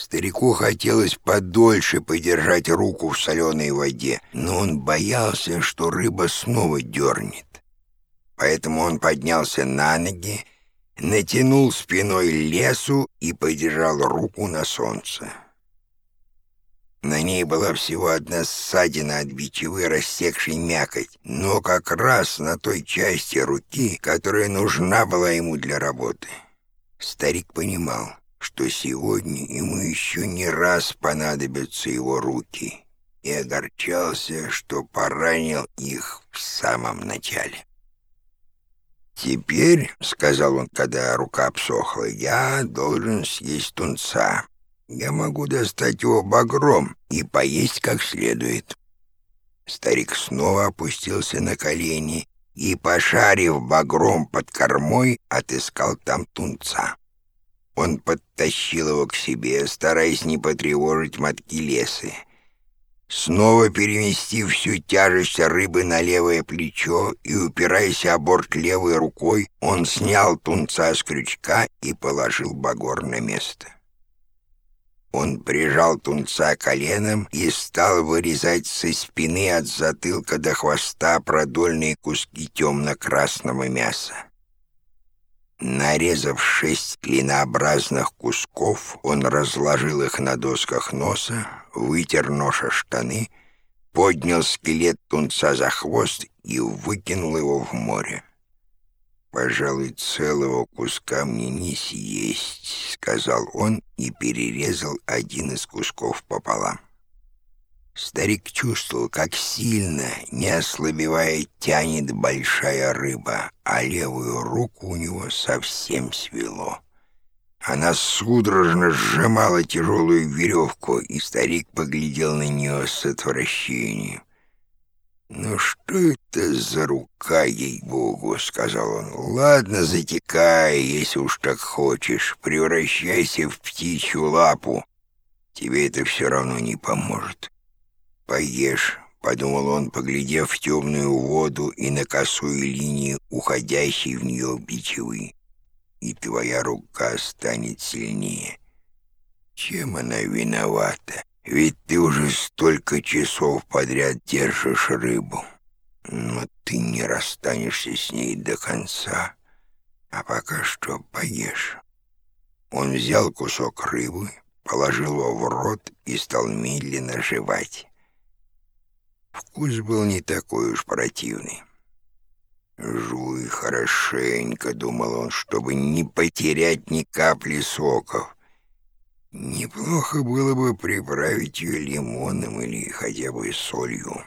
Старику хотелось подольше подержать руку в соленой воде, но он боялся, что рыба снова дернет. Поэтому он поднялся на ноги, натянул спиной лесу и подержал руку на солнце. На ней была всего одна ссадина от бичевы, рассекшей мякоть, но как раз на той части руки, которая нужна была ему для работы. Старик понимал, что сегодня ему еще не раз понадобятся его руки, и огорчался, что поранил их в самом начале. «Теперь, — сказал он, когда рука обсохла, — я должен съесть тунца. Я могу достать его багром и поесть как следует». Старик снова опустился на колени и, пошарив багром под кормой, отыскал там тунца. Он подтащил его к себе, стараясь не потревожить мотки леса. Снова переместив всю тяжесть рыбы на левое плечо и упираясь о борт левой рукой, он снял тунца с крючка и положил багор на место. Он прижал тунца коленом и стал вырезать со спины от затылка до хвоста продольные куски темно-красного мяса. Нарезав шесть клинообразных кусков, он разложил их на досках носа, вытер ноша штаны, поднял скелет тунца за хвост и выкинул его в море. «Пожалуй, целого куска мне не съесть», — сказал он и перерезал один из кусков пополам. Старик чувствовал, как сильно, не ослабевая, тянет большая рыба, а левую руку у него совсем свело. Она судорожно сжимала тяжелую веревку, и старик поглядел на нее с отвращением. «Ну что это за рука, ей-богу?» — сказал он. «Ладно, затекай, если уж так хочешь. Превращайся в птичью лапу. Тебе это все равно не поможет». «Поешь», — подумал он, поглядев в темную воду и на косую линию, уходящей в нее бичевы. «И твоя рука станет сильнее. Чем она виновата? Ведь ты уже столько часов подряд держишь рыбу. Но ты не расстанешься с ней до конца. А пока что поешь». Он взял кусок рыбы, положил его в рот и стал медленно жевать. Вкус был не такой уж противный. «Жуй хорошенько», — думал он, чтобы не потерять ни капли соков. Неплохо было бы приправить ее лимоном или хотя бы солью.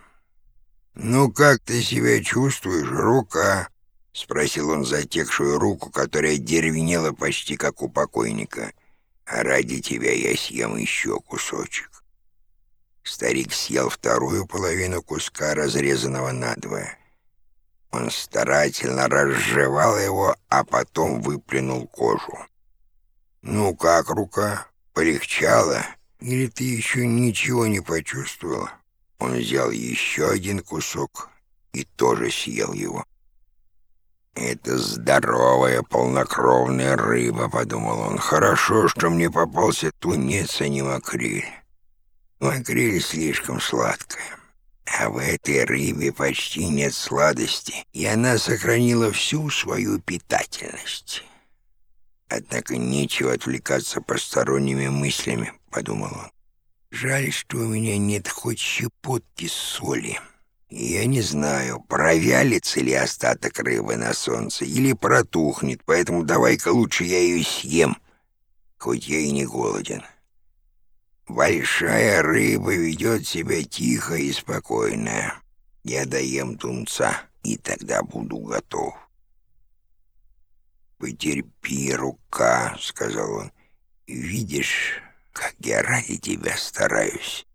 «Ну, как ты себя чувствуешь, рука?» — спросил он затекшую руку, которая деревенела почти как у покойника. «А ради тебя я съем еще кусочек». Старик съел вторую половину куска, разрезанного надвое. Он старательно разжевал его, а потом выплюнул кожу. «Ну как, рука? Полегчало? Или ты еще ничего не почувствовал?» Он взял еще один кусок и тоже съел его. «Это здоровая полнокровная рыба», — подумал он. «Хорошо, что мне попался тунец, а не макрель». Макрель слишком сладкая. А в этой рыбе почти нет сладости, и она сохранила всю свою питательность. Однако нечего отвлекаться посторонними мыслями, — подумал он. Жаль, что у меня нет хоть щепотки соли. Я не знаю, провялится ли остаток рыбы на солнце или протухнет, поэтому давай-ка лучше я ее съем, хоть я и не голоден. Большая рыба ведет себя тихо и спокойно. Я доем тунца, и тогда буду готов. «Потерпи, рука», — сказал он. «Видишь, как я ради тебя стараюсь.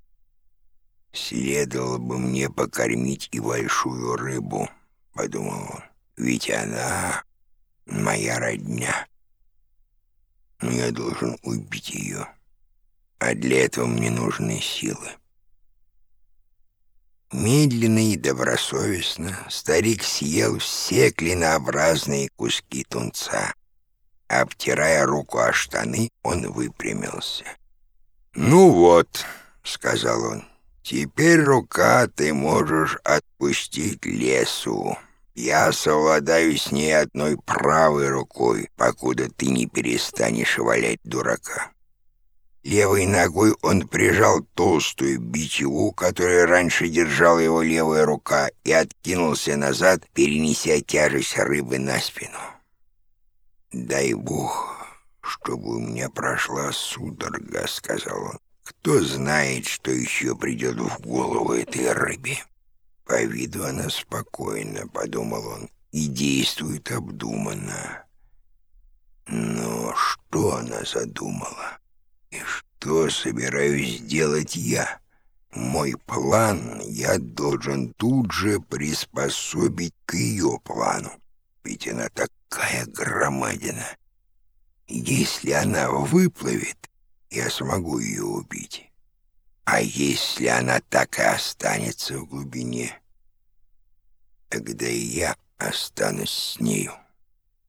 Следовало бы мне покормить и большую рыбу», — подумал он. «Ведь она моя родня. Но я должен убить ее» а для этого мне нужны силы. Медленно и добросовестно старик съел все клинообразные куски тунца. Обтирая руку о штаны, он выпрямился. «Ну вот», — сказал он, — «теперь рука ты можешь отпустить лесу. Я совладаю с ней одной правой рукой, покуда ты не перестанешь валять дурака». Левой ногой он прижал толстую бичеву, которую раньше держала его левая рука, и откинулся назад, перенеся тяжесть рыбы на спину. «Дай бог, чтобы у меня прошла судорога», — сказал он. «Кто знает, что еще придет в голову этой рыбе?» «По виду она спокойна», — подумал он, — «и действует обдуманно». Но что она задумала? Что собираюсь делать я? Мой план я должен тут же приспособить к ее плану. Ведь она такая громадина. Если она выплывет, я смогу ее убить. А если она так и останется в глубине, тогда и я останусь с нею.